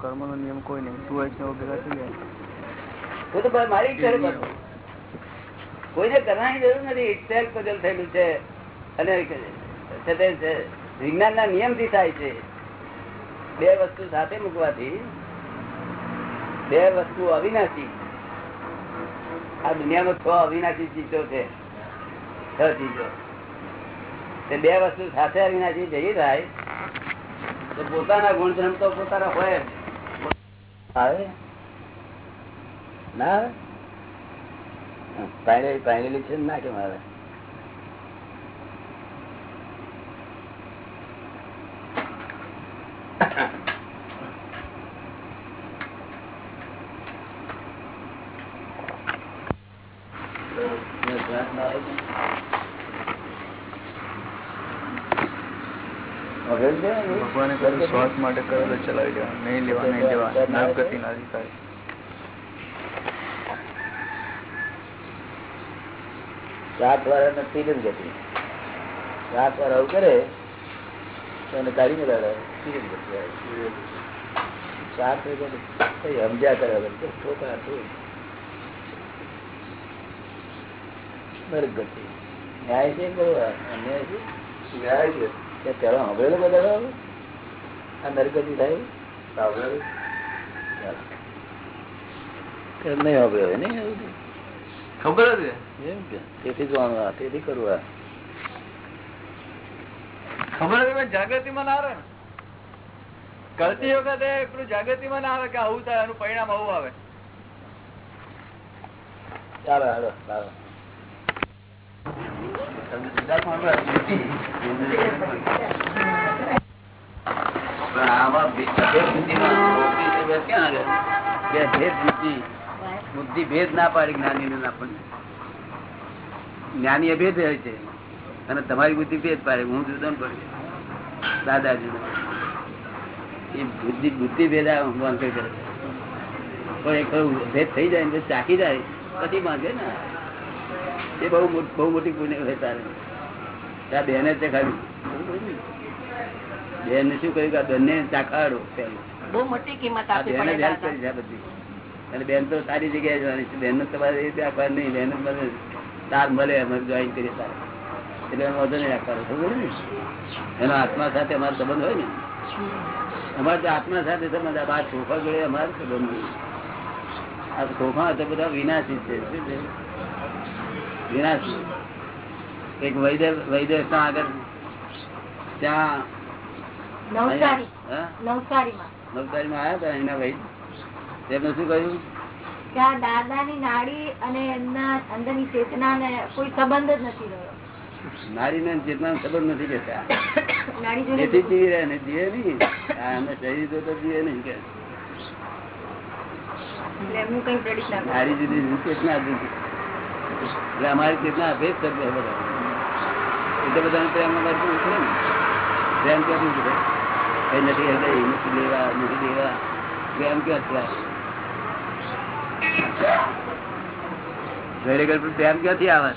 કર્મ નો નિયમ કોઈ નહીં. તું વૈષ્ણવ ભેગા થઈ જાય. તો તો મારી ઈચ્છા છે કોઈને કરવાની જરૂર નથી. સેલ્ફ પઝલ થયેલું છે. અને વિજ્ઞાન ના નિયમથી થાય છે. બે વસ્તુ સાથે મૂકવાથી બે વસ્તુ અવિનાશી. આ દુનિયામાં છ અવિનાશી ચીજો છે. છ ચીજો. બે વસ્તુ સાથે અવિનાશી જઈ થાય. પોતાના ગુણધર્મ તો પોતાના હોય. આવે? ના આવે? પાયરેલી છે ને કેમ આવે છે ને? ભગવાને કહ્યું શ્વાસ માટે કરેલો ચલાવી દેવા નહીં લેવા નહીં લેવા નવ ગતિ ના અધિકારી સાત વાર નથી જ ગતિ. સાત વાર આવું કરે તો એને કાઢી મેળવે તીરજ ગતિ આવે. સાત કઈ સમજ્યા કરે છોકરા શું નરક ગતિ. ન્યાય છે છે. ન્યાય છે. તે પેલા હંભળેલો બધા આ નરગતિ થાય? નહીં. હંભળ્યો નહીં ખબર તેથી જોવાનું આ તેથી કરવું આ. ખબર જાગૃતિ માં ના રહે કરતી વખતે એટલું જાગૃતિ માં ના આવે કે આવું થાય એનું પરિણામ આવું આવે. ચાલો હાલો ચાલો પણ છે બુદ્ધિ બુદ્ધિ. ભેદ ના પાડી જ્ઞાની જ્ઞાની એ ભેદ હોય છે. અને તમારી બુદ્ધિ ભેદ પાડે. હું જુદો ને પડે દાદાજી. એ બુદ્ધિ બુદ્ધિ ભેદ કરે પણ એક ભેદ થઈ જાય ને ચાકી જાય. પછી માગે ને. એ બહુ બહુ મોટી પુણ્ય હોય તારે. ત્યાં બેને તે ખાલી. બેન શું કહ્યું કે બંને ચાખાડો બહુ મોટી કિંમત અને બેન તો સારી જગ્યાએ જવાની છે. બેન તમારે એ રીતે નહીં. બેન મને તાર મળે અમે જોઈન કરીએ તારે. એટલે એનો વધુ નહીં રાખવાનો. ખબર ને? એનો આત્મા સાથે અમારો સંબંધ હોય ને? અમારે તો આત્મા સાથે સંબંધ આ છોકરા જોડે અમારો સંબંધ આ છોકરા તો બધા વિનાશી છે. છે? વિનાશી. એક વૈદ્ય વૈદ્ય આગળ ત્યાં નવસારી. નવસારીમાં. આવ્યા હતા એના ભાઈ. તેમને શું કહ્યું? ત્યાં દાદાની નાડી અને એમના અંદરની ચેતના ને કોઈ સંબંધ જ નથી રહ્યો. નારી ને ચેતના સંબંધ નથી કેતા તેથી જીવી. રહે ને જીવે નહીં. અમે શરીર તો તો જીવે નહીં કે. એટલે જુદી ચેતના અમારી ચેતના અભેદ છે બધા. એટલે બધાને પ્રેમ અમારે ને? પ્રેમ ઉતરે? કઈ નથી લેવા પ્રેમ ક્યાંથી આવે?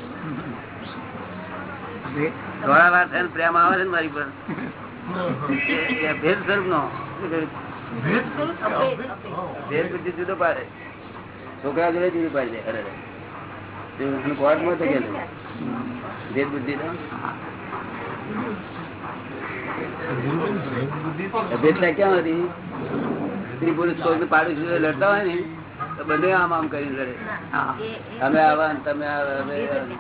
થોડા વાર થઈને પ્રેમ આવે છે મારી પર. એ- એ ભેદ સ્વરૂપ? નો ભેદ બુદ્ધિ જુદો પાડે. છોકરા જોડે જુદું પાડી દે અરે કોર્ટમાં તો ગયેલું. ભેદ બુદ્ધિ તો ભેદતા ક્યાં હતી? સ્ત્રી પુરુષ કોઈ પાડું છું લડતા હોય ને તો બંને આમ આમ કરીને લડે. અમે આવા તમે આવા, આવા.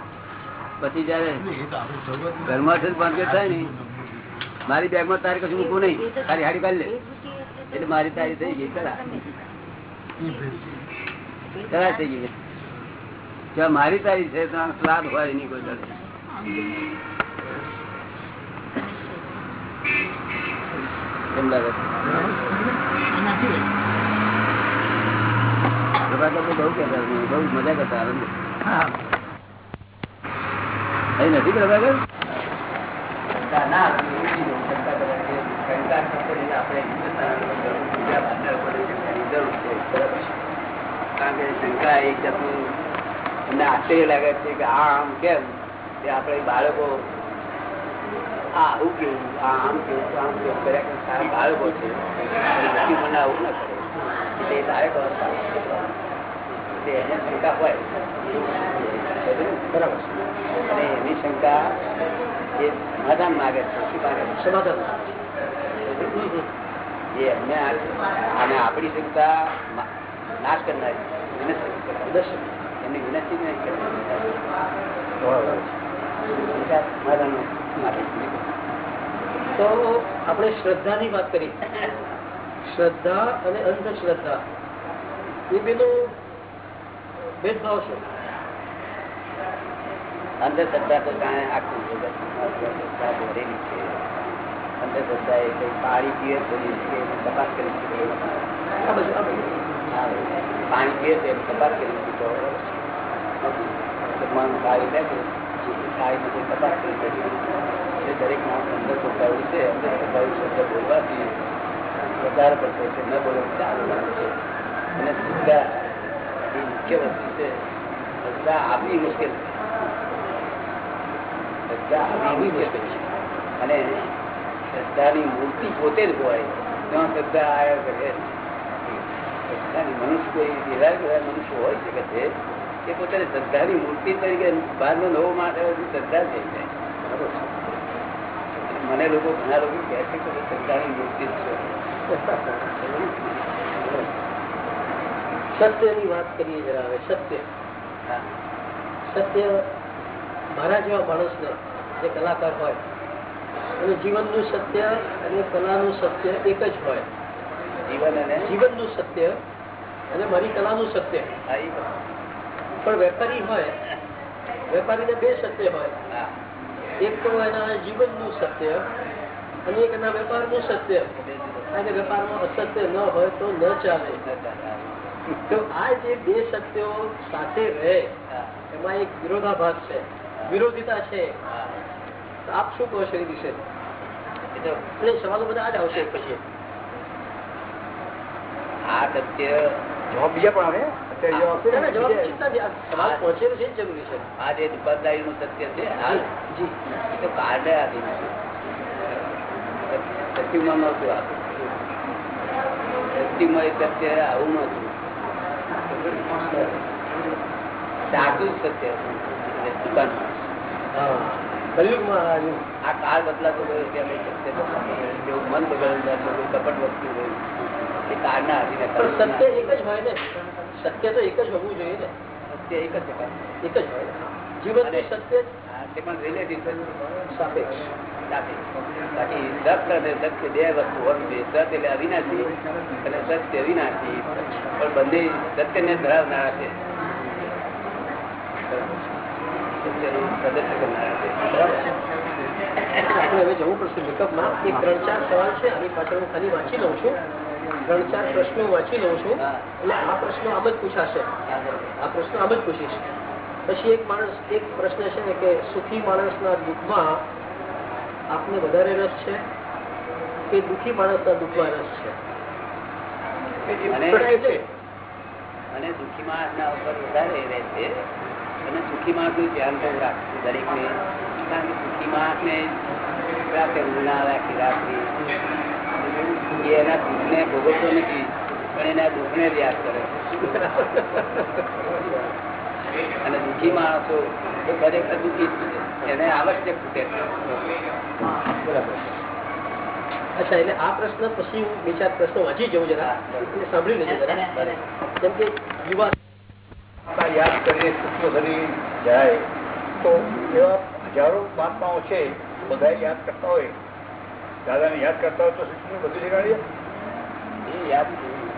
પછી જયારે ઘરમાં છે બંધ થાય ને મારી બેગમાં તારે કશું મૂકવું નહીં તારી હાડી કાઢી લે. એટલે મારી તારી થઈ ગઈ કરા કરા થઈ ગઈ. જો મારી તારી છે તો આમ સ્વાદ હોય નહીં કોઈ કેમ લાગે પ્રભાકર બહુ કહેતા બહુ મજા કરતા આનંદ. અહીં નથી પ્રભાકર? ના શંકા કરે છે. કારણ કે શંકા એક જાતનું અમને આશ્ચર્ય લાગે છે કે આ આમ કેમ? કે આપણે બાળકો આવું કેવું આ આમ કેવું આમ કેવું કર્યા કરે. તારા બાળકો છે. મને આવું ના કરે. એટલે. એટલે એને શંકા હોય. બરાબર અને એની શંકા એ સમાધાન માગે છે સમાધાન એ એમને અને આપણી શંકા નાશ કરનારી વિનંતી એમની વિનંતી નહીં કરનારી સમાધાન તો આપણે શ્રદ્ધાની વાત કરી. શ્રદ્ધા અને અંધશ્રદ્ધા. એ બેનો ભેદભાવ છે. અંધશ્રદ્ધા તો જાણે આખું અંધશ્રદ્ધા ભરેલી છે. અંધશ્રદ્ધા એ કઈ પાણી પીએ તો તપાસ કરી શકે. પાણી પીએ તો તપાસ કરી શકો. જમવાનું પાણી લે છે અને શ્રદ્ધાની મૂર્તિ પોતે જ હોય ત્યાં શ્રદ્ધા આવ્યા કરે. શ્રદ્ધાની મનુષ્ય કોઈ એવા મનુષ્ય હોય શકે છે કે પોતાની શ્રદ્ધાની મૂર્તિ તરીકે બહારનો નવો માણસ શ્રદ્ધા થઈ જાય મને લોકો ઘણા લોકો કહે છે કે શ્રદ્ધાની મૂર્તિ છે. સત્યની વાત કરીએ જરા હવે સત્ય. સત્ય મારા જેવા માણસને જે કલાકાર હોય અને જીવનનું સત્ય અને કલાનું સત્ય એક જ હોય. જીવન અને જીવનનું સત્ય અને મારી કલાનું સત્ય. હા, એ. પણ વેપારી હોય વેપારીને બે સત્ય હોય. એક તો એના જીવનનું સત્ય અને એક એના વેપારનું સત્ય. અને વેપારમાં અસત્ય ન હોય તો ન ચાલે. તો આ જે બે સત્યો સાથે રહે એમાં એક વિરોધાભાસ છે. વિરોધિતા છે. આપ શું કહો છો એ વિશે? એટલે સવાલો બધા આ જ આવશે પછી. આ સત્ય જવાબ બીજા પણ આવે? આ છે છે જે દુકાનદારી નું સત્ય છે આ એ તો કાર્ડ આધીન છે સત્યુમાં નહોતું આ. સત્યુમાં એ સત્ય આવું નહોતું. સાચું જ સત્ય આવ્યું આ કાળ બદલાતો ગયો ત્યાં અમે સત્ય મન ગયું, કપટ વધતું ગયું એ કાળના આધીને પણ સત્ય એક જ હોય ને. સત્ય તો એક જ હોવું જોઈએ ને. સત્ય એક જ એક જ હોય જીવન સત્ય તે પણ રિલેટિવ સત્ય સાપેક્ષ. બાકી સત અને સત્ય બે વસ્તુ હોવી જોઈએ. સત એટલે અવિનાશી અને સત્ય વિનાશી. પણ બંને સત્યને ધરાવનારા છે. સત્યનું પ્રદર્શન કરનારા છે. આપણે હવે જવું પડશે મેકઅપમાં એક ત્રણ ચાર સવાલ છે. આની પાછળ હું ખાલી વાંચી લઉં છું. ત્રણ ચાર પ્રશ્નો વાંચી લઉં છું એટલે આ પ્રશ્નો આમ જ પૂછાશે. આ પ્રશ્ન આમ જ પૂછીશ. પછી એક માણસ એક પ્રશ્ન છે કે સુખી માણસના દુઃખમાં આપને વધારે રસ છે કે દુઃખી માણસના દુઃખમાં રસ છે? અને દુઃખી માણસના ઉપર વધારે રહે છે. અને સુખી માણસનું ધ્યાન તો રાખવું દરેકને કારણ કે સુખી માણસને રાતે ઊંઘ ના રાખી એ એના દુઃખને ભોગવતો નથી પણ એના દુઃખને જ યાદ કરે અને દુઃખી માણસો તો ખરેખર દુઃખી એને આવશ્યક ખૂટે બરાબર. અચ્છા એટલે આ પ્રશ્ન પછી હું બે ચાર પ્રશ્નો વાંચી જવું જરા. એટલે સાંભળી લેજો જરા. કેમ કે યુવા યાદ કરીએ સૂત્રો શરીર જાય તો એવા હજારો મહાત્માઓ છે બધા યાદ કરતા હોય. દાદાને યાદ કરતા હોય તો શિક્ષણ બધું શીખવાડીએ? એ યાદ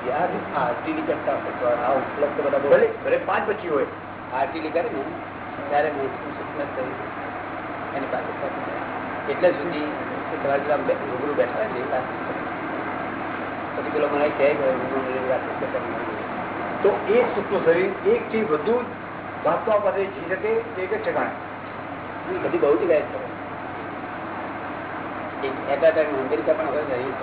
યાદ આરતી કરતા હોય આ ઉપલબ્ધ બધા ભલે ભલે પાંચ બચી હોય. આરતી કરે ને ત્યારે મોટું શિક્ષણ થયું એની પાસે. એટલે સુધી કે સવારે પેલા બે- રૂબરૂ બેઠા પાસે પછી પેલો મને કહે. તો એ સૂક્ષ્મ શરીર એક થી બધું જ મહાત્મા પાસે જી શકે તે એક જ ઠેકાણે. બધી બહુ જગ્યાએ એક એટાટાઈમ અમેરિકા પણ હવે રહ્યું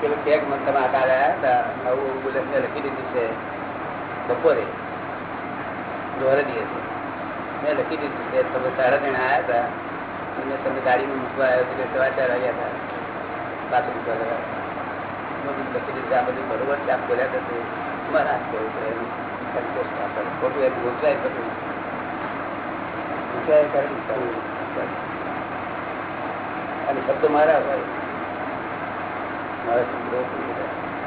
પેલો ચેક તમે આકાર આવ્યા હતા નવું મેં લખી દીધું છે બપોરે. દોરે દિવસે. મેં લખી દીધું છે, તમે સાડા જણા આવ્યા હતા. અને તમે ગાડીમાં મૂકવા આવ્યો એટલે સવા ચાર આવ્યા હતા. પાછું મૂકવા ગયા લખી દીધું આ બધું બરોબર છે, આપ બોલ્યા કરતો તમારે હાથ કરવું પડે સંતોષ ખોટું એમ ગૂંચવાય બધું ગૂંચવાય કરે અને શબ્દ મારા હોય. મારા શબ્દો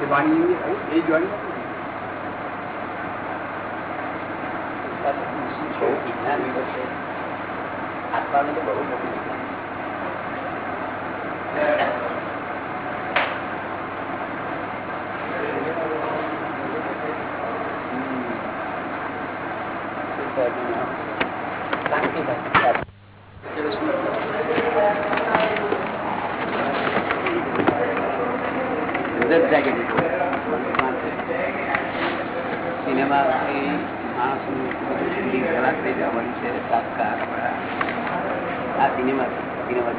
એ વાણી એ જ વાણી આત્માનું તો બહુ મોટું વિજ્ઞાન રિઝલ્ટ જાગી દીધું સિનેમા માણસનું બધી ખરાબ થઈ જવા મળી છે. આ સિનેમા સિનેમા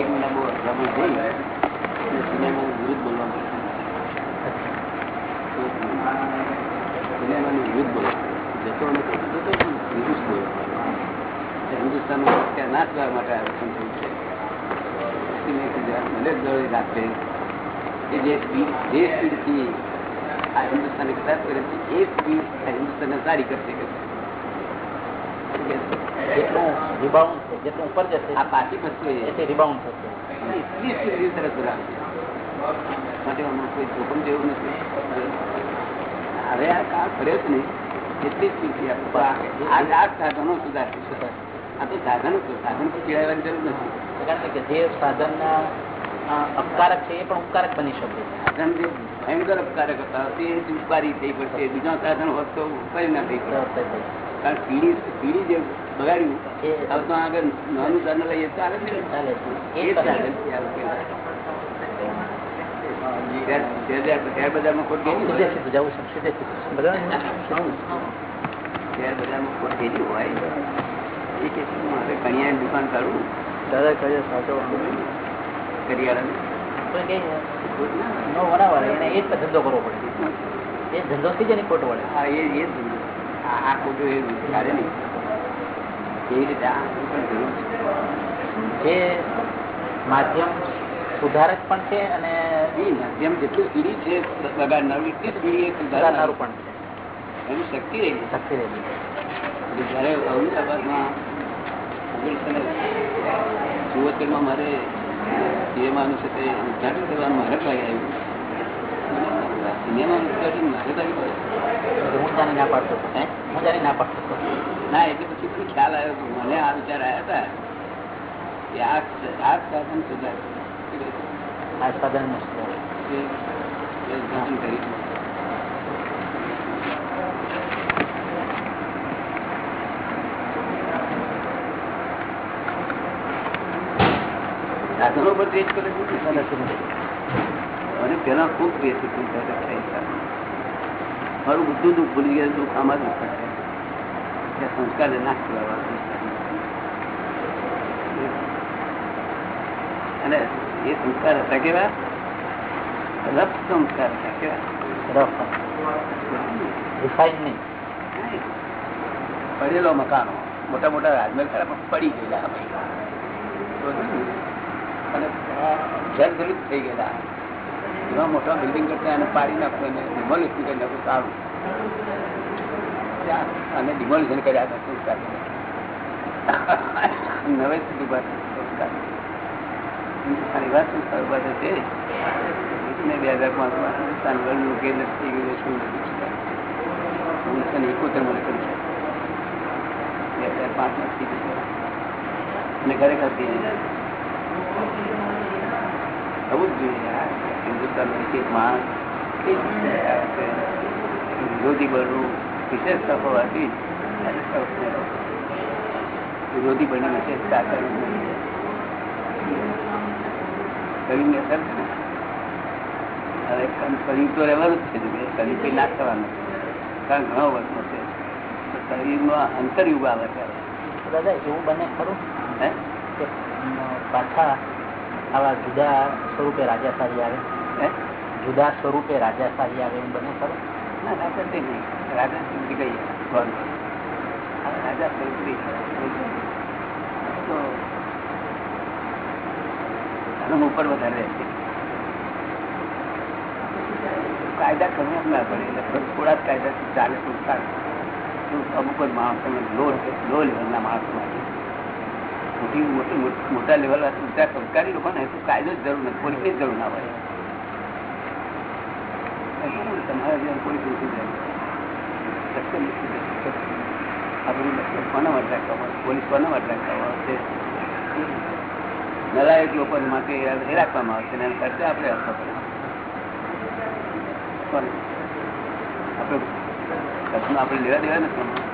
એક મહિના બહુ અક્રમણ થઈ અને સિનેમાનું વિરુદ્ધ બોલવા મળ્યું સિનેમાનું વિરુદ્ધ બોલવા જતો નથી જતો વિરુદ્ધ બોલવા હિન્દુસ્તાનમાં અત્યારે માટે થયું છે દોડી રાખે કે જે સ્પીડ જે સ્પીડથી આ હિન્દુસ્તાન વિકાસ કરે છે એ સ્પીડ આ હિન્દુસ્તાનને સારી કરશે જેટલું જેટલું હવે આ કાળ ફર્યો છે ને એટલી સ્પીડથી આ સાધનો સુધારશે આ તો સાધનો સાધન પર ચીડાવવાની જરૂર નથી. કારણ કે જે સાધનના અપકારક છે એ પણ ઉપકારક બની શકે સાધન જે ભયંકર અપકારક હતા તે જ ઉપકારી થઈ પડશે બીજા સાધન હોત તો ઉપકારી ના થઈ પડે કારણ કે પીડી પીડી જે બગાડ્યું એ હવે તો આગળ નાનું સાધન લઈએ તો ચાલે છે ને. ચાલે છે એ એ જ સાધન છે આ ઉકેલ. શેર- શેર- શેર બજારમાં ખોટ ગયેલી સીધે હોય. સીધું જવું છે સીધે સીધું બરાબર શેર બજારમાં ખોટ ગયેલી હોય એ કે છે, મારે કણિયાની દુકાન કાઢું દાદા કહે સાચો કરિયાણાની. કોઈ કે ખોટ ના આવે. નો વડાવાળે એને એ જ ધંધો કરવો પડે. એ ધંધોથી જ એની ખોટ વળે. હા એ એ ધંધો. આ ખોટું એ નહીં. એવી રીતે જે માધ્યમ સુધારક પણ છે અને એ માધ્યમ જેટલું સીડી છે બગાડનારું એટલી સીડી એ સુધારનારું. પણ છે. એની શક્તિ રહી શક્તિ રહેલી જયારે અમદાવાદમાં ઓગણીસો ને ચુવોતેરમાં મારે સિનેમાનું છે તે ઉદઘાટન કરવાનું મારે ભાઈ આવ્યું. સિનેમાનું ઉદઘાટન મારે ભાઈ ના પાડતો. હે? જાણી ના પાડતો ના એટલે પછી મને ખ્યાલ આવ્યો મને આ વિચાર આવ્યા હતા કે આ આ સાધન સુધાર આ સાધન ઉદઘાટન કરી સાધનો પર ટ્રેસ કરે છે અને પેલા ખૂબ. મારું બધું દુઃખ ભૂલી ગયા દુઃખ આમાં દુઃખ ત્યાં સંસ્કારને નાશ કરવા અને એ સંસ્કાર હતા કેવા? રફ સંસ્કાર હતા કેવા? રફ. નહીં. પડેલો મકાનો. મોટા મોટા રાજમહેલ ખરા પડી ગયેલા. અને જર્જરિત થઈ ગયેલા. એવા મોટા બિલ્ડિંગ કરતા એને પાડી નાખો એને ડિમોલિશન કરી નાખું સારું. અને ડિમોલિશન કર્યા હતા સંસ્કાર નવે સુધી સંસ્કાર એવા સંસ્કાર ઊભા થશે ને બે હજાર પાંચમાં હિન્દુસ્તાન વર્લ્ડનું કેન્દ્ર થઈ ગયું શું ઓગણીસો ને એકોતેર મને કરી છે. બે હજાર પાંચમાં થઈ ગયું અને ખરેખર. થવું જ જોઈએ. હિન્દુસ્તાનનો એક માણસ છે. વિરોધી બળનું વિશેષતા હોવાથી વિરોધી બળની વિશેષતા કરવી કરીને અસર છે ને. હવે શરીર તો રહેવાનું જ છે કળિયુગ કઈ નાશ થવાનું કારણ ઘણો વર્ષનો છે તો શરીરમાં અંતરયુગ આવે ત્યારે દાદા એવું બને ખરું હે પાછા આવા જુદા સ્વરૂપે રાજાશાહી આવે. જુદા સ્વરૂપે રાજાશાહી આવે એમ બને ખરો? ના રાજા તે નહીં. રાજા સુધી ગઈ. રાજા તો આનું ઉપર વધારે રહેશે. કાયદા કરવું એમ ના પડે. એટલે થોડા જ કાયદા ચાલે સારું. અમુક જ માણસો લો લો લેવલના માણસો માટે મોટી મોટી લેવલ ઊંચા સંસ્કારી લોકો ને તો કાયદો જ જરૂર નથી, પોલીસની જરૂર ના હોય. તમારે પોલીસ નથી. જરૂર કોના માટે? પોલીસ કોના માટે રાખવામાં આવશે નલાયક લોકો માટે એ રાખવામાં આવશે એના ખર્ચે આપણે આપવા પડે. આપણે આપણે લેવા દેવા નથી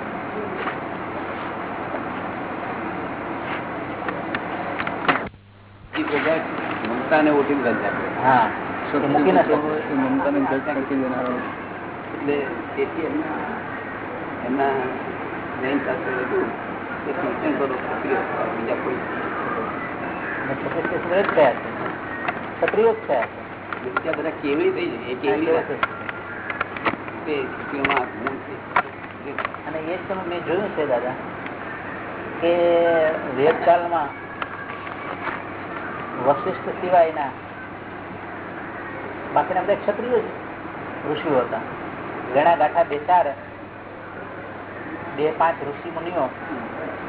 મમતાને કરી આપે હા. મૂકી ન એટલે તેથી એમના એમના જૈન શાસ્ત્ર હતું કે સૂચન કરો ક્ષત્રિય બીજા કોઈ અને ક્ષત્રિય જ થયા છે. ક્ષત્રિય જ થયા છે. બીજા બધા કેવડી થઈ જાય એ કેવડી તે ક્ષત્રિયોમાં છે. અને એ જ તમે મેં જોયું છે દાદા કે વેદકાળમાં વશિષ્ઠ સિવાયના બાકીના બધા ક્ષત્રિયો જ ઋષિઓ હતા. ઘણા ગાંઠા બે ચાર બે પાંચ ઋષિ મુનિઓ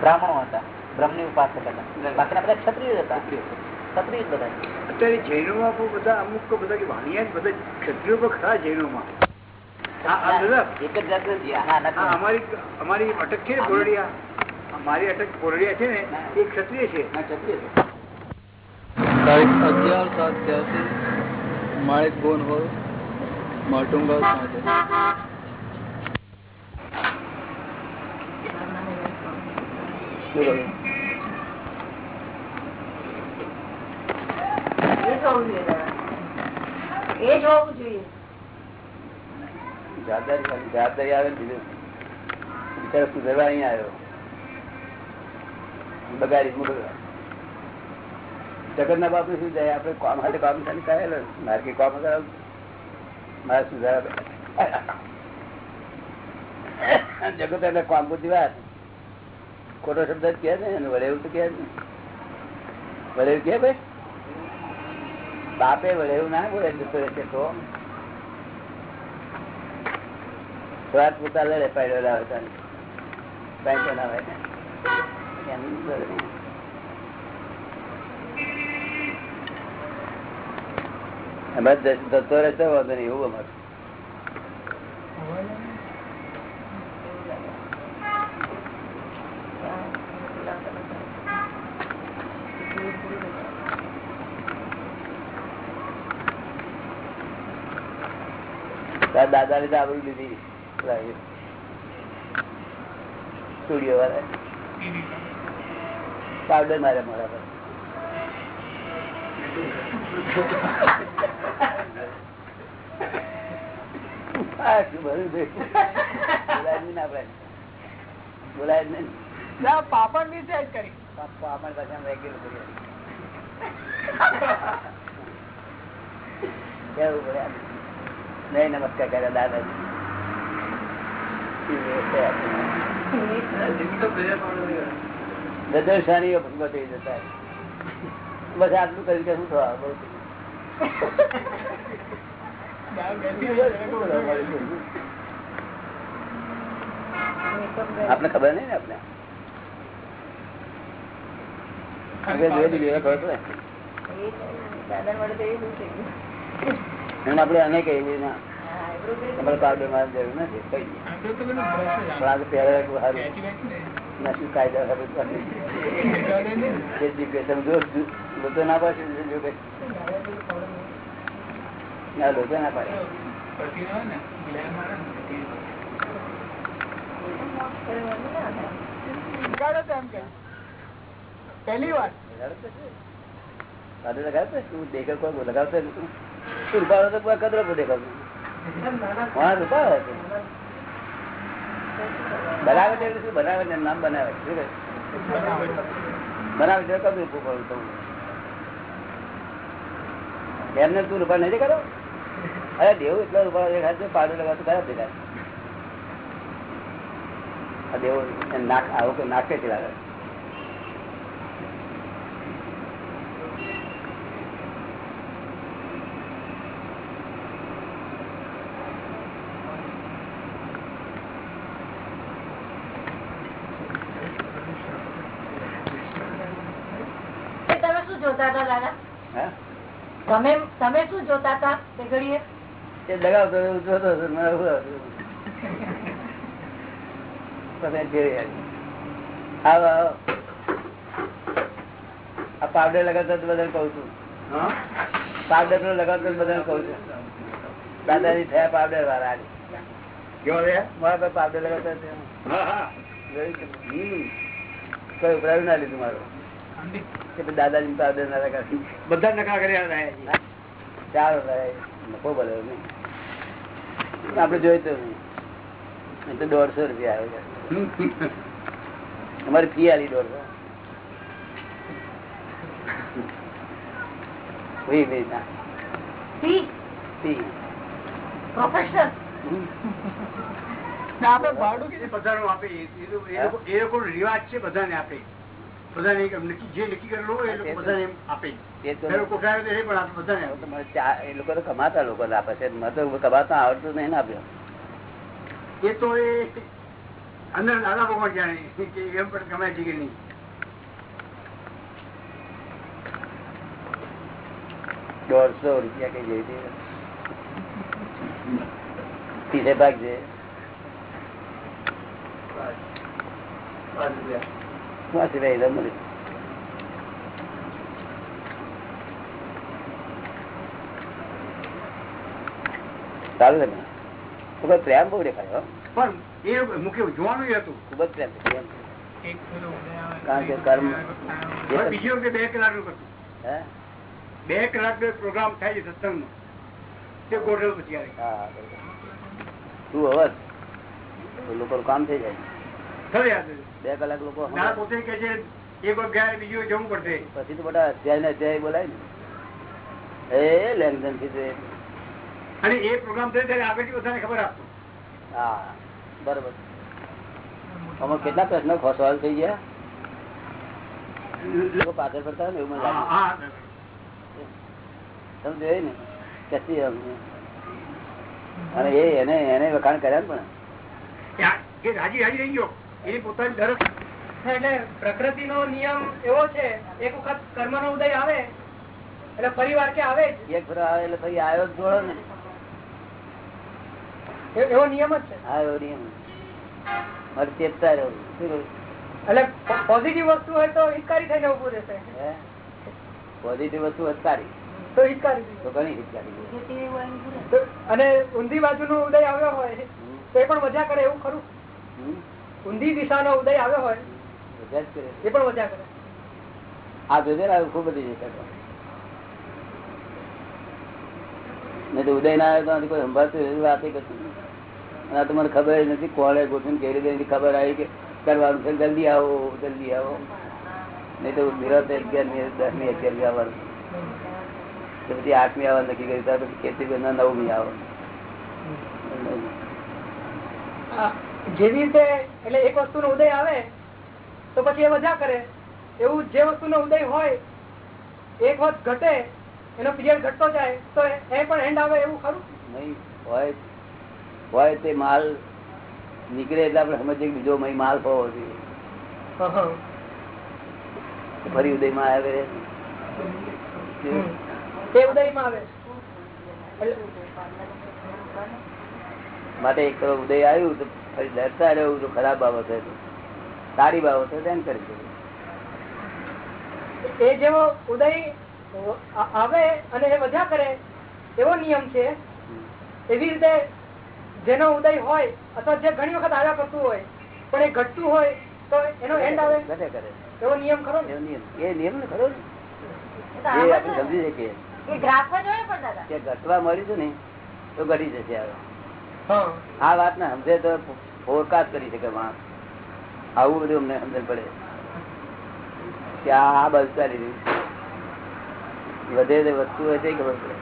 બ્રાહ્મણો હતા. બ્રહ્મની ઉપાસક હતા. બાકીના બધા ક્ષત્રિયો હતા. ક્ષત્રિય બધા. અત્યારે જૈનોમાં પણ બધા અમુક બધા વાણિયા બધા ક્ષત્રિયો પણ ખરા જૈનોમાં. અમારી અમારી અટક છે બોરડિયા આ અટક બોરડિયા છે ને. એ ક્ષત્રિય છે. ના, ક્ષત્રિય છે. તારીખ અગિયાર સાત ત્યાસી માણેક બોન હોલ માટુંગા જવાબદારી આવે ને બીજું. બિચારો સુધરવા અહીં આવ્યો. બગાડી મૂકો જગત ના બાપ શું જાય? આપડે કામ હાથે કામ થાય કહેલો મારે કે કામ કરાવ? મારે સુધારા જગત એટલે કામ બુદ્ધિ વાત. ખોટો શબ્દ જ કહે ને વડે એવું તો કે ને વડે એવું કે ભાઈ? બાપે વડે એવું ના બોલે, જતો રહેશે તો. સ્વાદ પોતા લડે પાડ્યો લાવે તાને પાડ્યો હોય. એમ અમારે જશ- જતો રહેશે વાંધો નહીં એવું અમારું તારા દાદા ને દાબડી લીધી સ્ટુડિયો વાળા પાવડર મારે મારા પર આ શું બધું છે? બોલાય જ નહીં ને આપણે. બોલાય જ નહીં ને. પાપડની સેટ કરી પાપા અમારી પાસે આમ regular કરીએ. કેવું પડે આમ? નહીં નમસ્કાર કર્યા દાદાજી એ વ્યવસ્થા આપણી. દર્શાનીઓ બધી જતા બસ આટલું કર્યું કે શું થવા બહુ આપને ખબર નઈ ને આપને? આપણે જોઈ લીધી હવે ખબર પડે? દાદા મળે તો એવું થઈ ગયું એમ આપણે અનેક એવી ના. તમારે પાવડર મારવાની જરૂર નથી કઈ કાયદા સારું ચાલે. જે education જો જો- લોકો ના કે ના લોકો ના પાડે. પહેલી વાર. લગાડો તો છે. પાવડર લગાડતો છે? તું દેખે કોઈ લગાવતો તું. રૂપાળો તો કોઈ કદરો પણ દેખાતો રૂપાળો બનાવે છે શું બનાવે છે? નામ બનાવે છે. બનાવે છે કદરું રૂપું પડું તો એમને તું રૂપા નથી કરો અરે દેવું એટલા રૂપાળો દેખાય છે, પાડો લગાવતો ખરાબ દેખાય. દેવો નાક આવું કોઈ નાખે છે લાગે. તમે શું જોતા હતા દાદા? તમે તમે શું જોતા હતા તે ઘડીએ? એ લગાવતો જોતો. આ પાવડર લગાવતો બધાને કહું છું. પાવડર નો લગાવતો બધાને કહું છું. દાદાજી થયા પાવડર વાળા મારા પર પાવડર લગાવતા કયું ઉપરાયું ના લીધું મારું? દાદાજી બધા નકા કર્યા રહ્યા ચાલો નફો બોલે નહીં આપડે જોયું તો દોઢસો રૂપિયા આવ્યો અમારી ફી આલી દોઢસો. ફી પ્રોફેશનલ બધાનું આપે. એ લોકો- એ લોકો- એ લોકો રિવાજ છે બધાને આપે. એ લોકો તો કમાતા લોકો આપે છે. મને તો કમાતા આવડતું નહીં ને આપ્યો એ તો એ અંદર દાદા ભગવાન જાણે એમ પણ કમાય છે કે નહીં. દોઢસો રૂપિયા કઈ જઈ ત્રીસે ભાગ છે. ચાલુ ખૂબ જ પ્રેમ બહુ દેખાય પણ એ મુખ્ય જોવાનું હતું. ખૂબ જ પ્રેમ. કારણ કે કર્મ બીજી વખતે બે કલાકનું કરતું. હે? બે કલાક પ્રોગ્રામ થાય છે સત્સંગનો. તે ગોઠવ પછી. હા તું હવે લોકો કામ થઈ જાય. બે કલાક લોકો પોતે કે છે એક વખત ગયા જવું પડશે. પછી તો બધા અધ્યાય ને અધ્યાય બોલાય ને. એ લેનદેનથી અને એ પ્રોગ્રામ થયો ત્યારે આગળથી બધાને ખબર આપતો હા બરોબર. કેટલા પ્રશ્નો ખોસવાલ થઈ ગયા? લોકો પાછળ પડતા ને એવું મને લાગે. તમે જોયું ને? કશી અને એ એને એને વખાણ કર્યા ને પણ. રાજી રાજી રહી ગયો. એની પોતાની દરસ એટલે પ્રકૃતિ નો નિયમ એવો છે એક વખત કર્મ નો ઉદય આવે એટલે પરિવાર કે આવે એક ફેરો આવે એટલે ફરી આવ્યો જ જોડો ને. એવો નિયમ જ છે. હા એવો નિયમ. મારે ચેતતા રહ્યો એટલે પોઝિટિવ વસ્તુ હોય તો હિતકારી થઈને ઉભું રહેશે. પોઝિટિવ વસ્તુ હચકારી તો હિતકારી તો ઘણી હિતકારી અને ઊંધી બાજુ નો ઉદય આવ્યો હોય તો એ પણ મજા કરે એવું ખરું? ઊંધી દિશાનો ઉદય આવ્યો હોય એ પણ વધ્યા કરે. આ જોજે ને ખૂબ બધી નહીં તો ઉદય ના આવે તો કોઈ સંભાળતું વાત કરતું અને આ તો મને ખબર નથી કોણે ગોઠવીને કેવી રીતે ખબર આવી કે કરવાનું છે જલ્દી આવો જલ્દી આવો. નહીં તો નિરાતે અગિયારની દસની અગિયાર આવવાનું. તો પછી આઠમી આવવાનું નક્કી કર્યું પછી ખેતી નવમી આવો. જેવી રીતે એટલે એક વસ્તુનો ઉદય આવે તો પછી એ મજા કરે. એવું જે વસ્તુનો ઉદય હોય એક વખત ઘટે એનો પીરિયડ ઘટતો જાય તો એ પણ એન્ડ આવે એવું ખરું? નહીં હોય હોય તે માલ નીકળે એટલે આપણે સમજીએ બીજો મય માલ હોવો જોઈએ. ફરી ઉદયમાં આવે તે ઉદયમાં આવે. માટે એક ઉદય આવ્યું ફરી ડરતા રહેવું તો ખરાબ બાબત હોય સારી બાબત હોય એમ કરી. એ જેવો ઉદય આવે અને એ મજા કરે એવો નિયમ છે. એવી રીતે જેનો ઉદય હોય અથવા જે ઘણી વખત આવ્યા કરતું હોય પણ એ ઘટતું હોય તો એનો એન્ડ આવે? ઘટે કરે. એવો નિયમ ખરો ને? એવો નિયમ. એ નિયમ ને ખરો ને? એ આપણે સમજી શકીએ. ઘટવા મળ્યું છે ને તો ઘટી જશે હવે આ વાત ને સમજે તો ફોરકાસ્ટ કરી શકે માણસ. આવું બધું અમને સમજણ પડે. કે આ બસ ચાલી રહ્યું વધે તે વસ્તુ તે ખબર પડે.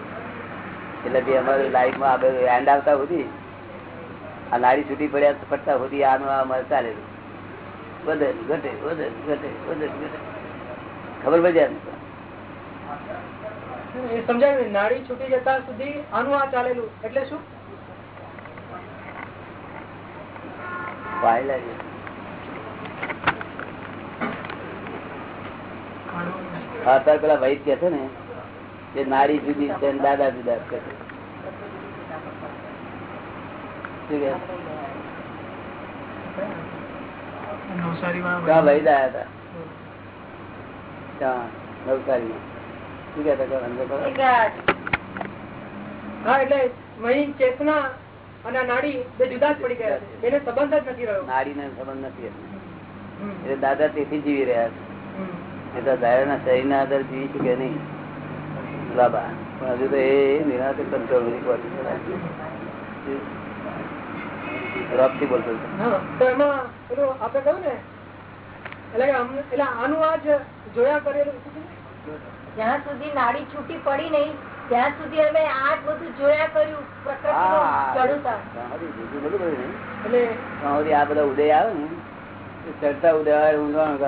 એટલે બી અમારી લાઈફમાં આપણે એન્ડ આવતા સુધી, આ નાડી છૂટી પડ્યા પડતા સુધી આનું આ અમારે ચાલેલું. વધે, ઘટે વધે ઘટે વધે, ઘટે. ખબર પડી જાય? નાળી સમજાય નાડી છૂટી જતા સુધી આનું આ ચાલેલું. એટલે શું? લાગી હા તાર પેલા વૈદ કે છે ને કે નારી જુદી છે દાદા જુદા છે. ચેતના અને નાડી બે જુદા જ પડી ગયા છે. એને સંબંધ જ નથી રહ્યો. નાડીને સંબંધ નથી એટલે દાદા તેથી જીવી રહ્યા છે. એ તો દાદાના શરીરના આધાર જીવી શકે નહીં. બાબા પણ હજુ તો એ નિરાતે કંટ્રોલ રોપથી બોલતો તો એમાં પેલું આપણે કહ્યું ને એટલે એટલે આનું જોયા કરેલું. જ્યાં સુધી નાડી છૂટી પડી નહીં ત્યાં સુધી અમે આ બધું જોયા કર્યું સુધી આ બધા ઉદય આવે ને ચડતા ઉદય આવે ઊંઘવાનું.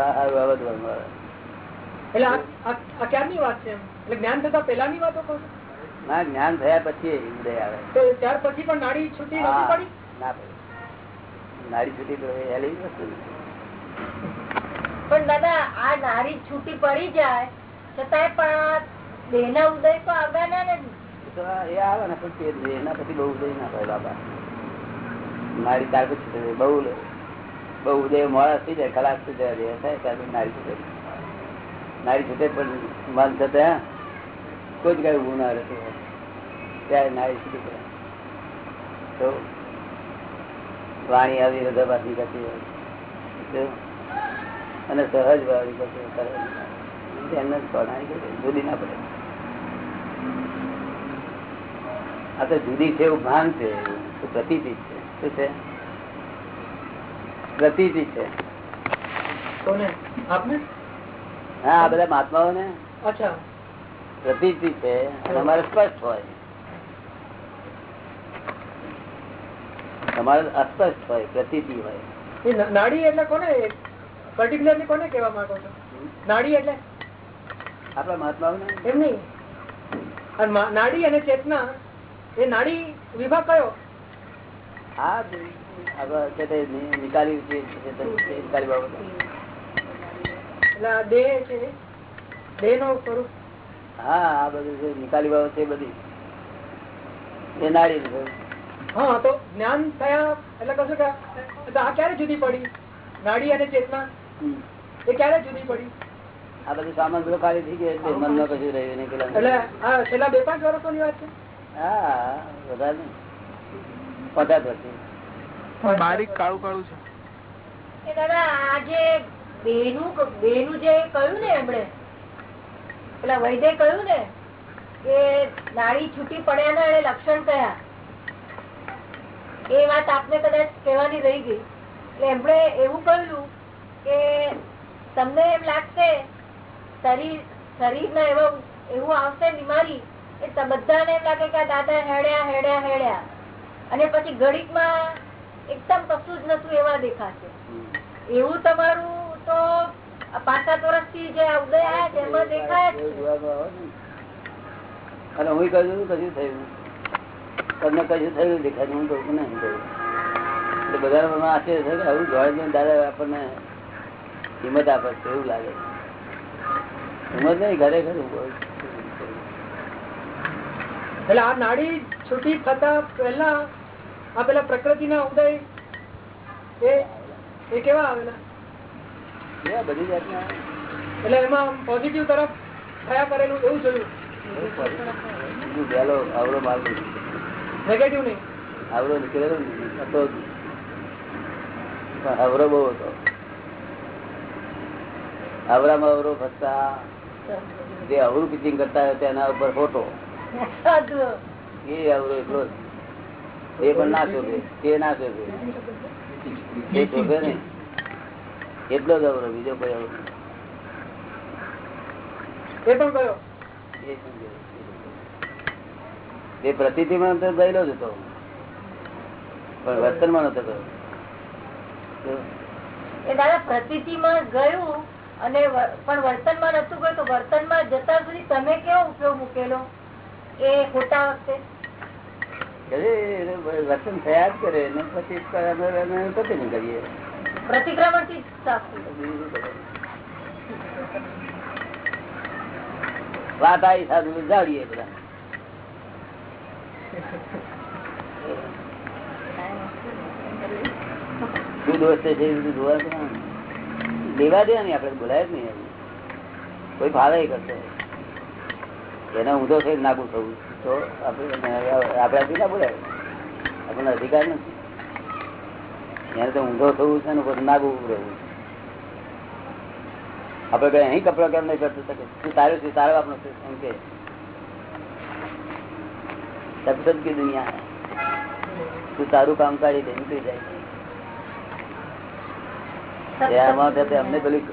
એટલે આ આ- આ ક્યારની વાત છે એટલે જ્ઞાન થતા પહેલાની વાતો કહો ના જ્ઞાન થયા પછી ઉદય આવે. તો ત્યાર પછી પણ નાડી છૂટી નથી પડી? ના પડી. નાડી છૂટી તો વસ્તુ પણ દાદા આ નાડી છૂટી પડી જાય છતાંય પણ બહુ ઉદય ના થાય બાબા મારી ત્યાર પછી બહુ બહુ ઉદય મોડા થઈ જાય, કલાક થઈ જાય થાય, ત્યારે નાડી છૂટે. નારી છૂટે પણ મન થતા કોઈ જ કઈ ઊભું ના ત્યારે નારી છૂટી પડે. તો વાણી આવી હૃદયમાં નીકળતી હોય. અને સહજ વાળી કરતી. એમને પ્રણાલી જુદી ના પડે. આ તો જુદી છે એવું ભાન છે એવું છે. શું છે? પ્રતીતિ છે. હા આ બધા મહાત્માઓ ને અચ્છા છે અમારે સ્પષ્ટ હોય. તમારે અસ્પષ્ટ હોય પ્રતીતિ હોય. એ નાડી એટલે કોને? પર્ટિક્યુલરલી કોને કહેવા માંગો છો? નાડી એટલે? આપણા મહાત્માઓ ને એમ નહીં. અને નાડી અને ચેતના એ નાડી વિભાગ કયો? હા નિકાલી નિકાલી બાબત. એટલે દેહ છે દેહ નો સ્વરૂપ? હા આ બધું છે નિકાલી બાબત છે બધી. એ નાડી હા તો જ્ઞાન થયા એટલે કશું કે આ ક્યારે જુદી પડી? નાડી અને ચેતના? એ ક્યારે જુદી પડી? આ બધું સામાન બધો ખાલી થઈ ગયું મનમાં કશું રહ્યું નહીં એટલે છેલ્લા બે પાંચ વર્ષોની વાત છે. હા વધારે નહીં બારીક કાળું કાળું છે. દાદા આ બેનું બેનું જે કહ્યું ને એમણે પેલા વૈદ્ય કહ્યું ને કે નાડી છૂટી પડ્યાના એને લક્ષણ કયા એ વાત આપને કદાચ કહેવાની રહી ગઈ. એટલે એમણે એવું કહ્યું કે તમને એમ લાગશે શરીર શરીરના એવો એવું આવશે બીમારી બધાને એમ લાગે કે દાદા હેડ્યા હેડ્યા હેડ્યા. અને પછી ઘડીકમાં એકદમ કશું જ નતું એવા દેખાશે. એવું તમારું તો પાછા પાંચથી જે ઉદય છે એમાં દેખાય. અને હું કહ્યું કશું થયું તમને કશું થયું દેખાય હું કહું નહીં એટલે બધા આશ્ચર્ય થયું કે આવું જોડે દાદા આપણને હિંમત આપે છે એવું લાગે હિંમત નહીં ઘરે ઘરે એટલે આ નાડી છૂટી થતા પહેલા આ પેલા પ્રકૃતિના ઉદય એ કેવા આવેલા? બધી જાતના? એટલે એમાં પોઝિટિવ તરફ થયા કરેલું એવું જોયું. આવડો માલ નેગેટિવ નહીં. આવડો નીકળેલો હતો. આવરો બહુ હતો. આવરામાં અવરો ફસતા જે અવરું પિચિંગ કરતા હોય તેના ઉપર ફોટો. એ અવરો એટલો. એ પણ ના શોભે તે ના શોભે એ શોભે ને. એટલો જ અવરો બીજો કોઈ અવરો એ પણ કયો? એ પ્રતિથિમાં તો ગયેલો જ હતો. પણ વર્તનમાં નતો ગયો. એ દાદા પ્રતિથિમાં ગયું અને પણ વર્તનમાં નતું ગયું તો વર્તનમાં જતા સુધી તમે કેવો ઉપયોગ મૂકેલો? એ ખોટા વખતે? વર્તન થયા જ કરે ને પછી કરીએ પ્રતિક્રમણથી? વાત આવી સાધુ જાળીએ બધા. શું દોષ છે બધું જોવા લેવા દે ને આપડે બોલાય જ નહીં. કોઈ ફાવે કરતો એને ઊંધો થઈ નાગું થવું. તો આપણે આપણાથી ના બોલાય. આપણને અધિકાર નથી. એને તો ઊંધો થવું છે ને પછી નાગું રહેવું આપડે કઈ અહીં કપડા કેમ નહીં કરતું શકે શું તારું છે તારો આપણું છે. એમ કે. સબસબ કી દુનિયા. તું તારું કામ કાઢી દે નીકળી જાય. એમાં અમને પેલી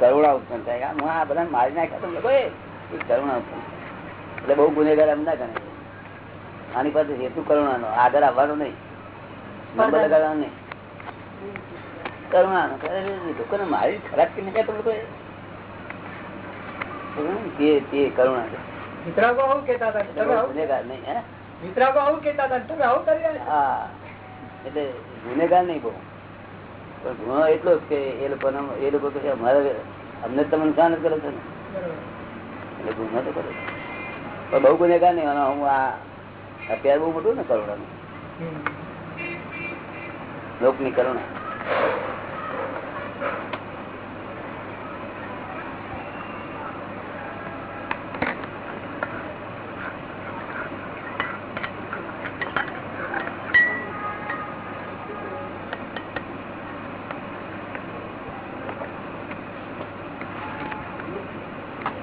કરુણા ઉત્પન્ન થાય. આ બધા મારી નાખ્યા તમને કોઈ કરુણા ઉત્પન્ન એટલે બહુ ગુનેગાર એમ ના ગણે. આની પાસે હેતુ કરુણા નો આગળ આવવાનો નહીં. નંબર લગાડવાનો નહીં. કરુણાનો લોકોને મારી ખરાબ કે નહીં તમે તે તે કરુણા છે. આવું કેતા હતા તમે આવું? ગુનેગાર નહીં હે? આવું કેતા હતા તમે આવું કરી હા. એટલે ગુનેગાર નહીં બહુ. પણ ગુનો એટલો જ કે એ લોકો એ લોકો અમારે અમને તમને કાન જ કરો છો ને. એટલે ગુનો તો કરે પણ બહુ ગુનેગાર નહીં હું આ અત્યારે બહુ મોટું ને કરુણાનું? લોક લોકની કરુણા.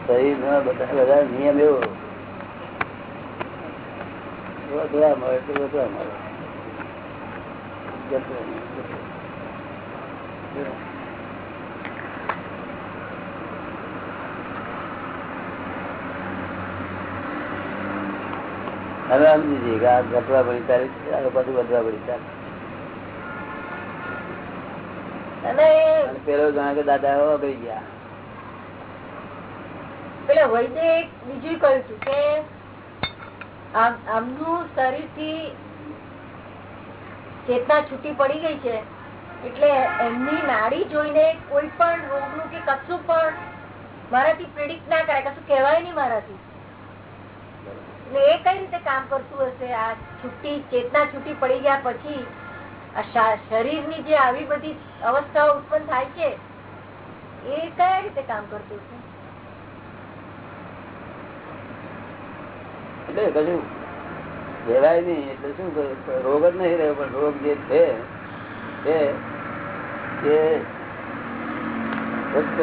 શરીરમાં બધા બધા નિયમ એવો. વધવા મળે તો વધવા મળે. હવે સમજી જઈએ કે આ ઘટવા પડી તારીખ આ બધું વધવા પડી તારીખ પેલો જાણે કે દાદા એવા ભાઈ ગયા. પેલા એક બીજું કહ્યું કે આમ- ચેતના છૂટી પડી ગઈ છે, એટલે એમની નાડી જોઈને કોઈ પણ રોગનું કે કશું પણ મારાથી પ્રિડિક્ટ ના કરાય, કશું કહેવાય નહીં મારાથી. એટલે એ કઈ રીતે કામ કરતું હશે? આ છૂટી, ચેતના છૂટી પડી ગયા પછી શરીરની જે આવી બધી અવસ્થાઓ ઉત્પન્ન થાય છે, એ કયા રીતે કામ કરતું હશે? એટલે કશું કહેવાય નહીં, એટલે શું રોગ જ નહીં રહ્યો, પણ રોગ જે છે તે તે ફક્ત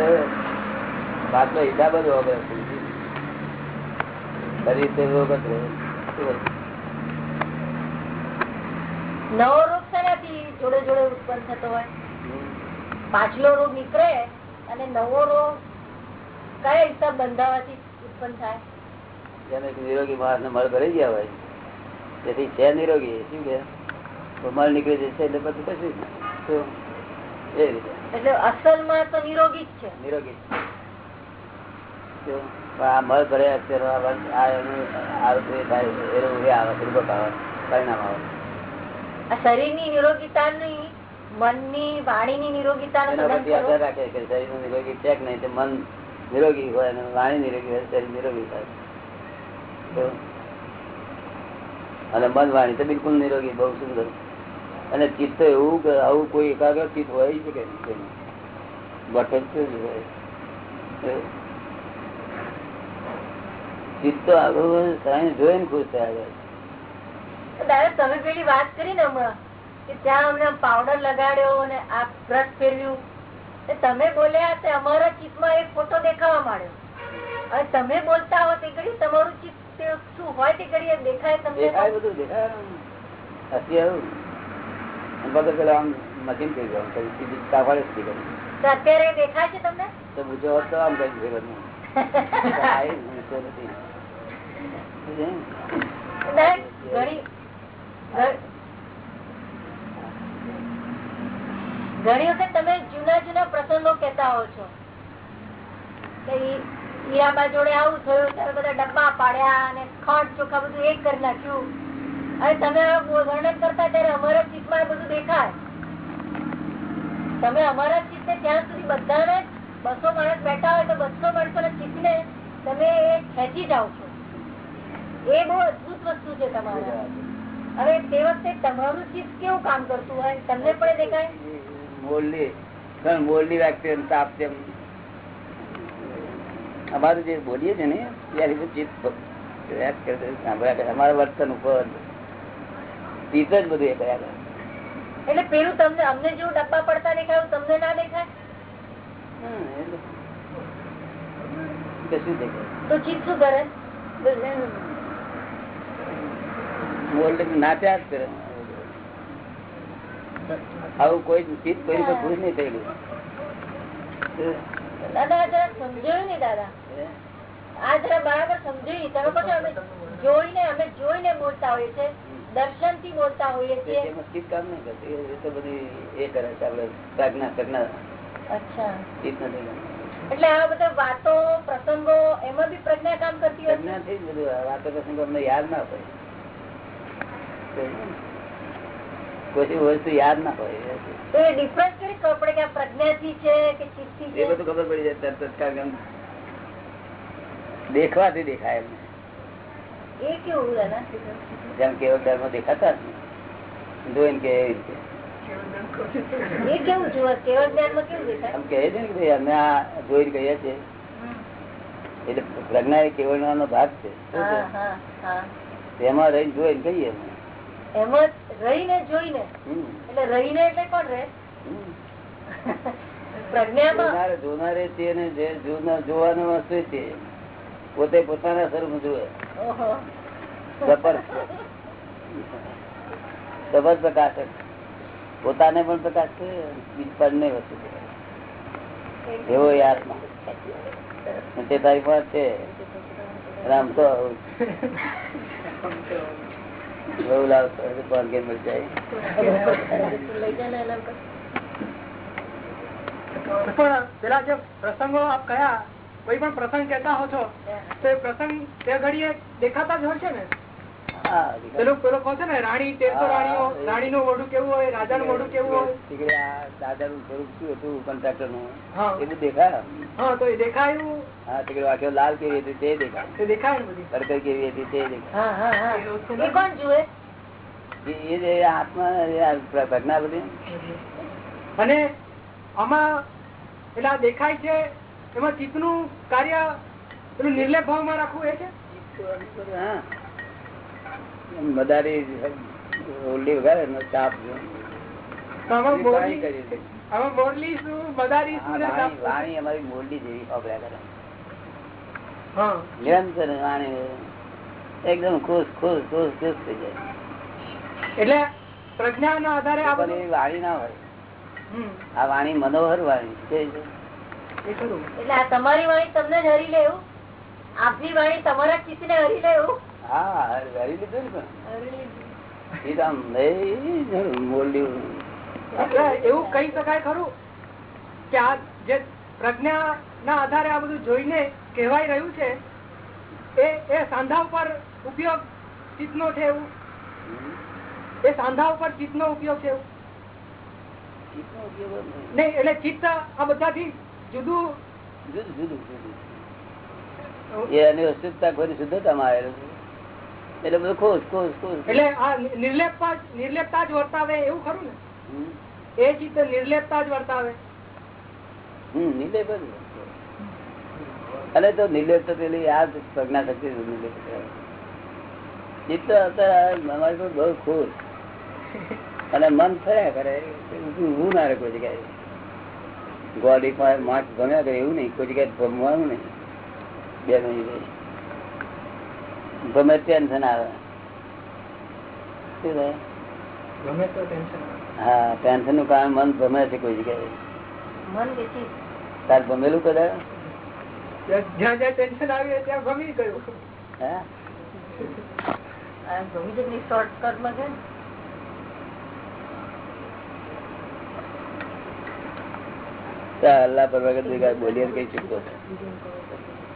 વાતનો હિસાબ જ રોગ. શરીર તે રોગ જ રહે નવો રોગ શેનાથી જોડે જોડે ઉત્પન્ન થતો હોય. પાછલો રોગ નીકળે અને નવો રોગ કયા હિસાબ બંધાવાથી ઉત્પન્ન થાય? જેને નિરોગી માણસ મળ ભરાઈ ગયા હોય તેથી છે નિરોગી શું કે? મળ નીકળી જશે એટલે પછી કશું એ રીતે. એટલે અસલમાં તો નિરોગી જ છે. નિરોગી આ મળ ભરે અત્યારે આ એનું આરોગ્ય થાય એનું એ આવે પૂર્વક આવે પરિણામ આવે. આ શરીરની નિરોગીતાની મનની વાણીની રાખે કે શરીર નિરોગી છે કે નહીં? તે મન નિરોગી હોય અને વાણી નિરોગી હોય શરીર નિરોગી થાય. અને મન વાણી તો બિલકુલ નિરોગી, બહુ સુંદર. અને ચિત્ત એવું કે આવું કોઈ એકાગ્ર ચિત્ત હોય જ કે ગઠન હોય. ચિત્ત આગળ સાયન્સ જોઈને ખુશ થયા જાય દાદા, તમે પેલી વાત કરી ને હમણાં કે ત્યાં અમને પાવડર લગાડ્યો અને આ બ્રશ ફેરવ્યું. તમે બોલ્યા તે અમારા ચિત્તમાં એક ફોટો દેખાવા માંડ્યો. હવે તમે બોલતા હો તે તમારું ચિત્ત તે શું હોય તે ઘડી એ દેખાય દેખાય બધું દેખાય હસી આવ્યું અને પેલા આમ મશીન કરી ગયું સીધી કાફાડે સીધી કરી અત્યારે દેખાય છે તમને તો બીજો હોત આમ કરી ફેરવવાનું. આ એ ભૂલતો નથી. સમજ્યા? દાદા, ઘણી વખત તમે જુના જુના પ્રસંગો કેતા હો છો ઈ- જોડે આવું થયું, ત્યારે બધા ડબ્બા પાડ્યા અને ખોટ ચોખા બધું એક કરી નાખ્યું. અને તમે વર્ણન કરતા ત્યારે અમારા ચિત્તમાં બધું દેખાય. તમે અમારા ચિત્તને ત્યાં સુધી બધાને બસો માણસ બેઠા હોય તો બસો માણસોના ચિત્તને તમે ખેંચી જાઓ છો. એ બહુ અદભુત વસ્તુ છે તમારા. હવે તે વખતે તમારું ચિત્ત કેવું કામ કરતું હોય? તમને પણ દેખાય? મોરલી વ્યક્તિ તાપ તેમ અમારું જે બોલીએ છીએ ને ત્યારે ચિત્ત પ્રયાસ કરે છે, સાંભળ્યા કરે. અમારા વર્તન ઉપર ચિત્ત જ બધું એ કર્યા કરે. એટલે પેલું તમને અમને જેવું ડબ્બા પડતા દેખાયું તમને ના દેખાય? હમ, દેખાય? તો ચિત્ત શું કરે? નાચ્યા જ કરે. આવું કોઈ ચિત્ત કોઈ પર નહીં થયેલું. દાદા જરા સમજાયું ને દાદા? આ જરા બરાબર સમજાયું તમે કહો અમે જોઈને અમે જોઈને બોલતા હોઈએ છીએ દર્શનથી બોલતા હોઈએ છીએ. એમાં કામ નહીં કરતું એ તો બધી એ કરે છે આપડે પ્રજ્ઞા પ્રજ્ઞા અચ્છા. એટલે આ બધા વાતો પ્રસંગો એમાં બી પ્રજ્ઞા કામ કરતી હોય છે? પ્રજ્ઞાથી જ બધું વાતો પ્રસંગ અમને યાદ ના હોય. કોઈ વસ્તુ યાદ ના હોય દેખવાથી દેખાય કેવું જેમ કે ધર્મ દેખાતા જોઈને કે એવી રીતે. એ કેવળ કેવું ને એટલે પ્રજ્ઞા ભાગ છે. તેમાં રહીને જોઈને કહીએ અમે. એમાં રહીને જોઈને. એટલે રહીને એટલે કોણ રહે? જોનારે જોનારે છે ને જે જોનાર- વસ્તુ છે પોતે પોતાના સ્વરૂપ જુએ. સબર પ્રકાશક. પોતાને પણ પ્રકાશ છે નહીં વસ્તુ છે. એવો આત્મા. તે તારી પાસે છે. રામ તો બહુ લાવતો હોય તો કોણ. પણ પેલા જે પ્રસંગો આપ કયા, કોઈ પણ પ્રસંગ કેતા હો છો, તો એ પ્રસંગ તે ઘડીએ દેખાતા જ હોય છે ને પેલું પેલો કહો છો ને રાણી તેરસો રાણીઓ હા. રાણીનું મોઢું કેવું હોય રાજાનું મોઢું કેવું હોય? તીકડે આ સ્વરૂપ શું હતું કોન્ટ્રાક્ટરનું હા. દેખાય? હા તો એ દેખાયું. હા તીકડે વાક્યો લાલ કેવી હતી તે દેખાય. દેખાય ને કેવી હતી તે દેખાય. હા હા હા. એ કોણ જુએ? એ- એ જે આત્મા એ આ પ્ર- પ્રજ્ઞા બધી અને આમાં પેલા દેખાય છે એમાં ચિત્તનું કાર્ય પેલું નિર્લેપ ભાવમાં રાખવું એ છે? હા. મદારી ઓલી વગાડે ને તાપ જો. તો આમાં એ મોરલી કાંઈ કરી નહીં. આમાં મોરલી શું? મદારી આ વાણી અમારી મોરડી જેવી વાપર્યા કરે નિરંતર વાણી એકદમ ખુશ ખુશ ખુશ ખુશ થઈ જાય. એટલે પ્રજ્ઞાના આધારે આ વાણી ના હોય. આ વાણી મનોહર વાણી એટલે તમારી વાણી તમને જ હરી લેવું આપની વાણી તમારા ચિત્ત ને હરી લે એવું? હા લીધું ને એવું કહી શકાય ખરું કે આ જે પ્રજ્ઞા ના આધારે આ બધું જોઈને કહેવાય રહ્યું છે એ એ સાંધા ઉપર ઉપયોગ ચિત્તનો છે એવું? એ સાંધા ઉપર ચિત્તનો ઉપયોગ છે એવું? નહીં. એટલે ચિત્ત આ બધાથી જુદું? જુદું જુદું જુદું. એ એની અશુદ્ધતા કોઈ શુદ્ધતામાં આવેલું છે. એટલે બધું ખુશ ખુશ ખુશ એટલે આ નિર્લેપતા નિર્લેપતા જ વર્તાવે એવું ખરું ને? એ ચિત્ત નિર્લેપતા જ વર્તાવે. હમ નિર્લેપ જ અને તો નિર્લેપ તો પેલી આ પ્રજ્ઞા શક્તિ નિર્લેપ ચિત્ત અત્યારે અમારી પર બહુ ખુશ અને મન ફર્યા કરે ઊભું ના રહે કોઈ જગ્યાએ. ગોડી પાસે માર્ક ગમ્યા કરે એવું નહીં. કોઈ જગ્યાએ ભમવાનું નહીં. બે રહી. ગમે ટેન્શન આવે. શું થાય? ગમે તો ટેન્શન હા ટેન્શનનું કારણ મન ભમે છે કોઈ જગ્યાએ. તાર ભમેલું કદાચ? જ્યાં જ્યાં ટેન્શન આવી ત્યાં ગમી ગયું. હા? ભૂમિજની શોર્ટકટમાં છે અલ્લાહ પરવગતિકાર બોલીએ કઈ ચૂકતો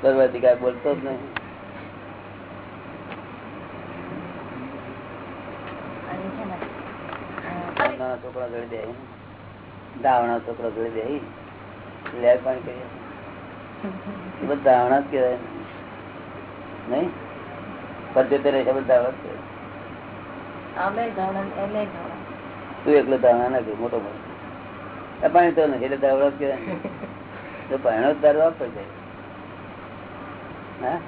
પરવગતિકાર બોલતો જ નહીં અને છે ને નાના છોકરા જોડે દે દાવણા છોકરા જોડે દે લેર પાણી કરીએ એ બધા દાવણા જ કહેવાય. નહીં? પદ્ધતિ રહેશે બધા દાવણા જ કહેવાય. અમે ધોરણ એને ધોરણ તું એકલો દાવણા ના કહ્યું મોટો મોટો. આ પાણી તો નથી એટલે દાવડા જ કહેવાય. તો પાણો જ દારૂ આપતો જાય હા?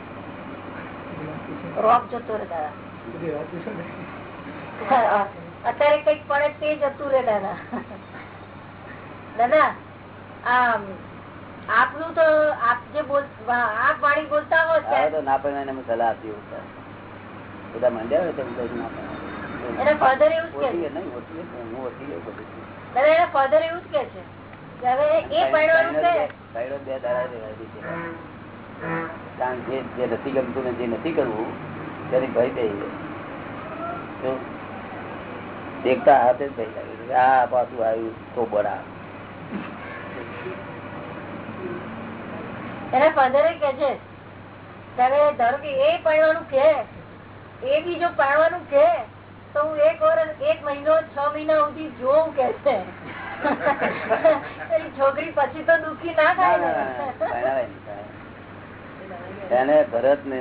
રોપ જતો રે દાદા. અત્યારે કંઈક પડે તે જતું રે દાદા દાદા આપનું તો આપ જે બોલ આપ વાણી બોલતા હો તો ના પણ એને સલાહ આપી બધા માંડ્યા હોય તો ના એને ફાધર એવું જ કે છે. જ નથી ગમતું ને જે નથી કરવું તેની ભય તો દેખતા હાથે જ થઈ લાગે આ પાછું આવ્યું તો બરા એના ફાધરે કે છે તારે ધારો કે એ પડવાનું કે એ બી જો પાડવાનું કે તો હું એક વર્ષ એક મહિનો છ મહિના સુધી જોઉં કે છે. છોકરી પછી તો દુખી ના થાય ને. ભરત ને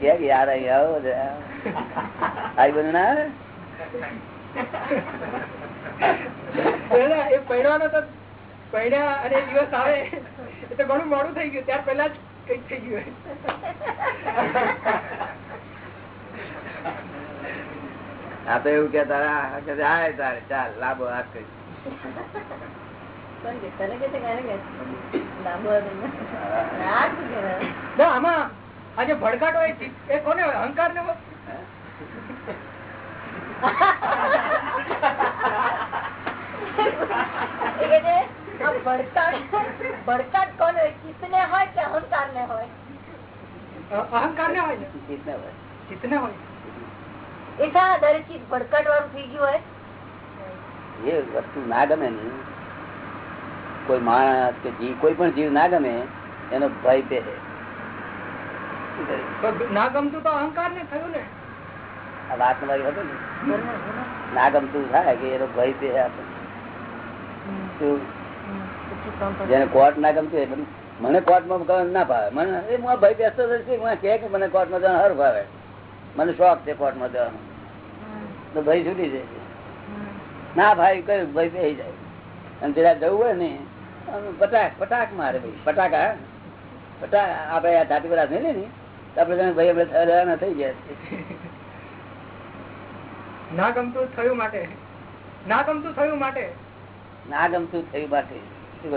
ક્યાં યાર અહીં આવો આવી. બધું ના આવે? પહેરવાનો તો પહેર્યા અને દિવસ આવે. એ તો ઘણું મોડું થઈ ગયું. ત્યાર પહેલા જ કંઈક થઈ ગયું. આ તો એવું કે તારા કે જાય તારે. ચાલ લાભો આ કઈ? આમાં આ જે ભડકાટ એ કોને અહંકાર ને હોય? કે ભડકાટ કોને ચિત્તને હોય કે અહંકારને હોય? અહંકાર ને હોય ને? ના હોય. ચિત્ત હોય. એ શા આધારે ચિત્ત ભડકાટ વાળું થઈ ગયું હોય? એ વસ્તુ ના ગમે ને. કોઈ માણસ કે જીવ કોઈ પણ જીવ ના ગમે એનો ભય પે તો ના ગમતું તો અહંકાર ને. થયું ને? ગમતું થાય કે એનો ભય પે જેને કોર્ટ ના ગમતું હોય બધું. મને કોર્ટમાં ના ભાવે. મને એ હું ભાઈ બેસતો કે મને કોર્ટમાં જવાનું હર ભાવે. મને શોખ છે કોર્ટમાં જવાનો. તો ભાઈ છૂટી જાય. ના ભાઈ, કયું? ભાઈ બેસી જાય. અને જરા જવું હોય ને પટાક પટાક મારે ભાઈ. પટાકા પટાક આપડે આ ધાતી બધા નહીં ને જાણે ભાઈ આપડે થયેલા થઈ ગયા ના ગમતું થયું માટે. ના ગમતું થયું માટે. ના ગમતું થયું માટે. શું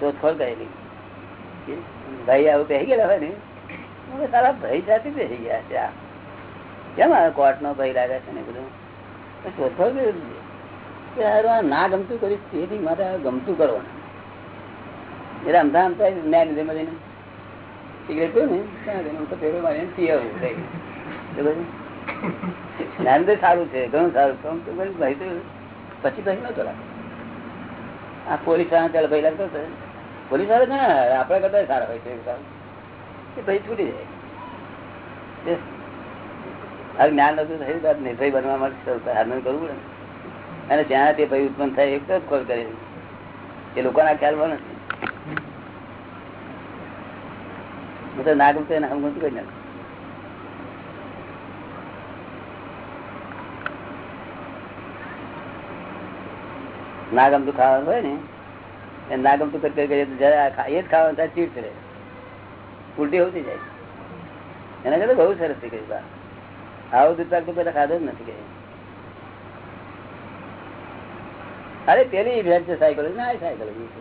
શોધખોળ કરેલી. ભાઈ આવું બેસી ગયેલા હોય ને કહું, ભાઈ સાથે બેસી ગયા છે કેમ આ કોર્ટ નો ભાઈ લાગે છે ને બધું? શોધખોળ ના ગમતું કરીશ તેથી મારે ગમતું કરવાનું. એટલે અમથા અમથા ન્યાય લીધે મળીને. સિગરેટ પીવું ને જ્ઞાન તો સારું છે, ઘણું સારું તો ભાઈ તો, પછી પછી નતો આ પોલીસવાળા ચાલો ભાઈ લાગતો હતો. પોલીસવાળા ના આપડા કરતા સારા હોય છે એ ભાઈ છૂટી જાય. આ જ્ઞાન નતું થયું નિર્ભય બનવા માટે સાધન કરવું પડે. અને ત્યાં તે ભાઈ ઉત્પન્ન થાય એક જ કોલ કરે એ લોકોના ખ્યાલમાં નથી. હું તો ના ગમતું એને ગમતું કઈ નાખું ના ગમતું ખાવાનું હોય ને, એ ના ગમતું કરી કરી જયારે એ જ ખાવાનું થાય ચીડ ચડે. ઉલટી હોતી જાય. એના કરતા બહુ સરસ થઈ ગઈ આવું દૂધ પાક તો પેલા ખાધો જ નથી કઈ અરે પેલી ઇવેન્ટ છે સાયકોલોજી ના સાયકોલોજી છે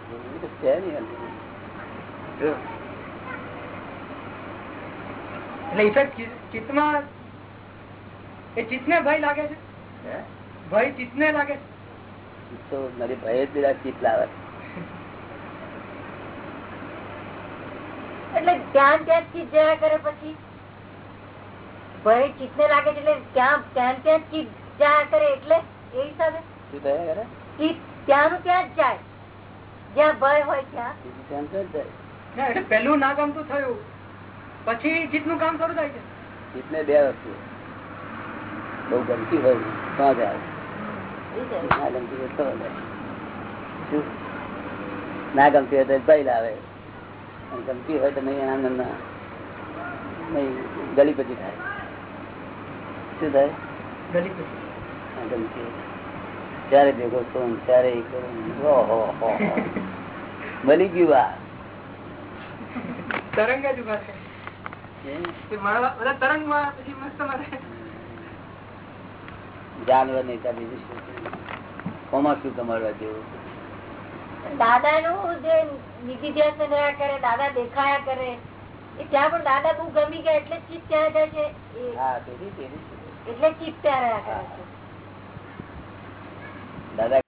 એટલે ઇફેક્ટ ચિત્તમાં ભય જ પેલા ચિત્ત કરે પછી? ભય ચિત્તને લાગે છે એટલે ક્યાં ક્યાં ત્યાં ચિત્ત જયા કરે એટલે? એ હિસાબે? શું થયા કરે? ત્યાંનું ત્યાં જ જાય? જ્યાં ભય હોય ત્યાં. ત્યાં જાય. એટલે પહેલું ના ગમતું થયું. પછી જીતનું કામ શરૂ થાય છે. ચિત્તને બે વસ્તુ. બહુ ગમતી હોય ને જાય ના ગમતી હોય તો ભય લાવે ગમતી હોય તો પહેલા આવે અને ગમતી હોય તો નહીં આનંદ ના. નહીં ગલી પછી થાય. શું થાય? ગલી પછી. ગમતી હોય. ત્યારે ભેગો છું ત્યારે એ કરું. મળી ગયું આ. તરંગ જ ઊભા છે. તે માળવા- બધા તરંગમાં પછી મસ્ત જાનવર નહીં ત્યાં બીજું શું છે? કોમાં શું જેવું? દાદા નું જે નિધિ ધ્યાન રહ્યા કરે દાદા દેખાયા કરે. એ ત્યાં પણ દાદા બહુ ગમી ગયા એટલે ચિત્ત ત્યાં જાય છે. એટલે ચિત્ત ત્યાં રહ્યા કરે છે. દાદા